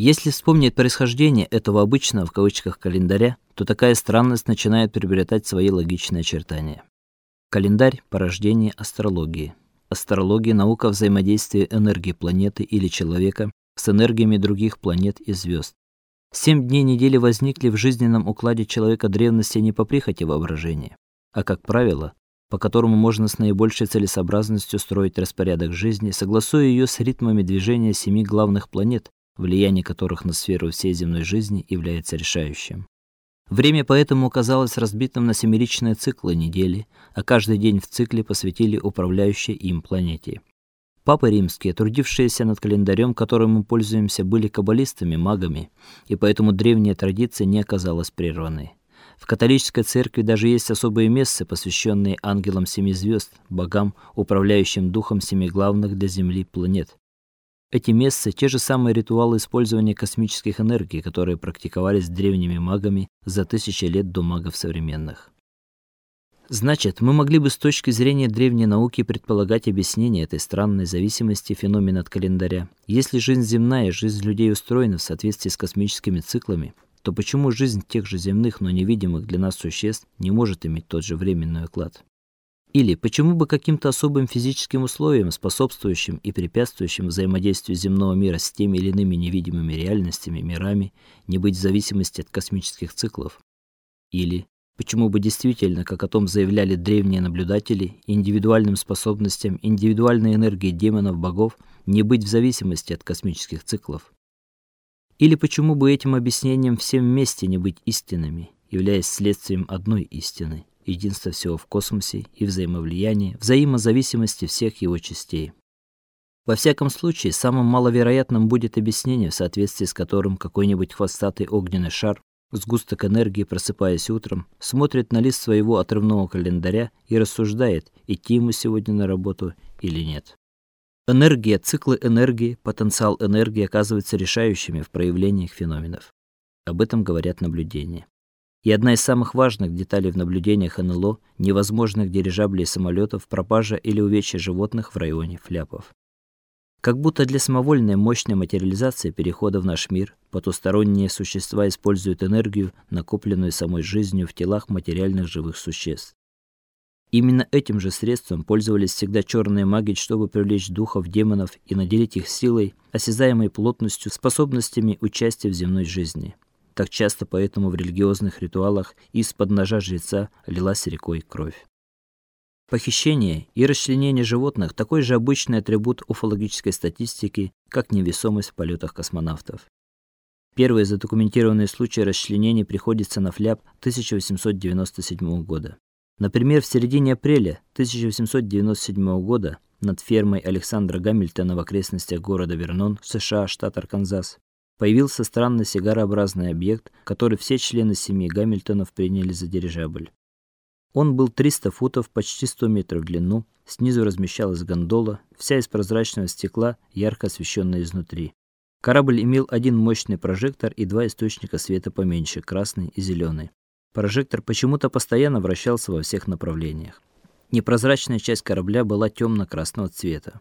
Если вспомнить происхождение этого обычного в кавычках календаря, то такая странность начинает приобретать свои логичные очертания. Календарь порождение астрологии. Астрология наука взаимодействия энергии планеты или человека с энергиями других планет и звезд. Семь дней недели возникли в жизненном укладе человека древности не по прихоти воображения, а как правило, по которому можно с наибольшей целесообразностью строить распорядок жизни, согласуя ее с ритмами движения семи главных планет, влияние которых на сферу всей земной жизни является решающим. Время поэтому оказалось разбитым на семеричные циклы недели, а каждый день в цикле посвятили управляющей им планете. Папы римские, трудившиеся над календарем, которым мы пользуемся, были каббалистами, магами, и поэтому древняя традиция не оказалась прерванной. В католической церкви даже есть особые мессы, посвященные ангелам семи звезд, богам, управляющим духом семи главных для Земли планет. Эти мессы те же самые ритуалы использования космических энергий, которые практиковались древними магами за тысячи лет до магов современных. Значит, мы могли бы с точки зрения древней науки предполагать объяснение этой странной зависимости феномена от календаря. Если жизнь земная, жизнь людей устроена в соответствии с космическими циклами, то почему жизнь тех же земных, но невидимых для нас существ не может иметь тот же временной уклад? Или почему бы каким-то особым физическим условиям, способствующим и препятствующим взаимодействию земного мира с теми или иными невидимыми реальностями, мирами, не быть в зависимости от космических циклов? Или почему бы действительно, как о том заявляли древние наблюдатели, индивидуальным способностям, индивидуальной энергии демонов-богов не быть в зависимости от космических циклов? Или почему бы этим объяснением всем вместе не быть истинными, являясь следствием одной истины? Единство всего в космосе и взаимовлияние, взаимозависимости всех его частей. Во всяком случае, самым маловероятным будет объяснение, в соответствии с которым какой-нибудь хвостатый огненный шар, сгусток энергии, просыпаясь утром, смотрит на лист своего отрывного календаря и рассуждает, идти ему сегодня на работу или нет. Энергия, циклы энергии, потенциал энергии оказываются решающими в проявлениях феноменов. Об этом говорят наблюдения. И одна из самых важных деталей в наблюдениях НЛО невозможных дирижаблей и самолетов пропажа или увечье животных в районе фляпов. Как будто для самовольной мощной материализации перехода в наш мир потусторонние существа используют энергию, накопленную самой жизнью в телах материальных живых существ. Именно этим же средством пользовались всегда черные маги, чтобы привлечь духов демонов и наделить их силой, осязаемой плотностью, способностями участия в земной жизни. Так часто поэтому в религиозных ритуалах из-под ножа жреца лилась рекой кровь. Похищение и расчленение животных такой же обычный атрибут уфологической статистики, как невесомость в полетах космонавтов. Первый задокументированный случай расчленения приходится на фляп 1897 года. Например, в середине апреля 1897 года над фермой Александра Гамильтона в окрестностях города Вернон, США, штат Арканзас, появился странный сигарообразный объект, который все члены семьи Гамильтонов приняли за дирижабль. Он был 300 футов, почти 100 метров в длину, снизу размещалась гондола, вся из прозрачного стекла, ярко освещенная изнутри. Корабль имел один мощный прожектор и два источника света поменьше, красный и зеленый. Прожектор почему-то постоянно вращался во всех направлениях. Непрозрачная часть корабля была темно красного цвета.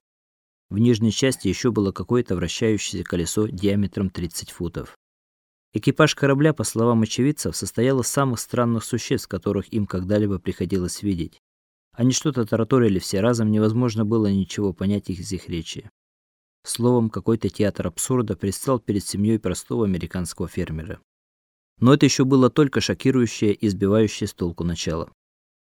В нижней части еще было какое-то вращающееся колесо диаметром 30 футов. Экипаж корабля, по словам очевидцев, состоял из самых странных существ, которых им когда-либо приходилось видеть. Они что-то тараторили все разом, невозможно было ничего понять из их речи. Словом, какой-то театр абсурда предстал перед семьей простого американского фермера. Но это еще было только шокирующее и сбивающее с толку начало.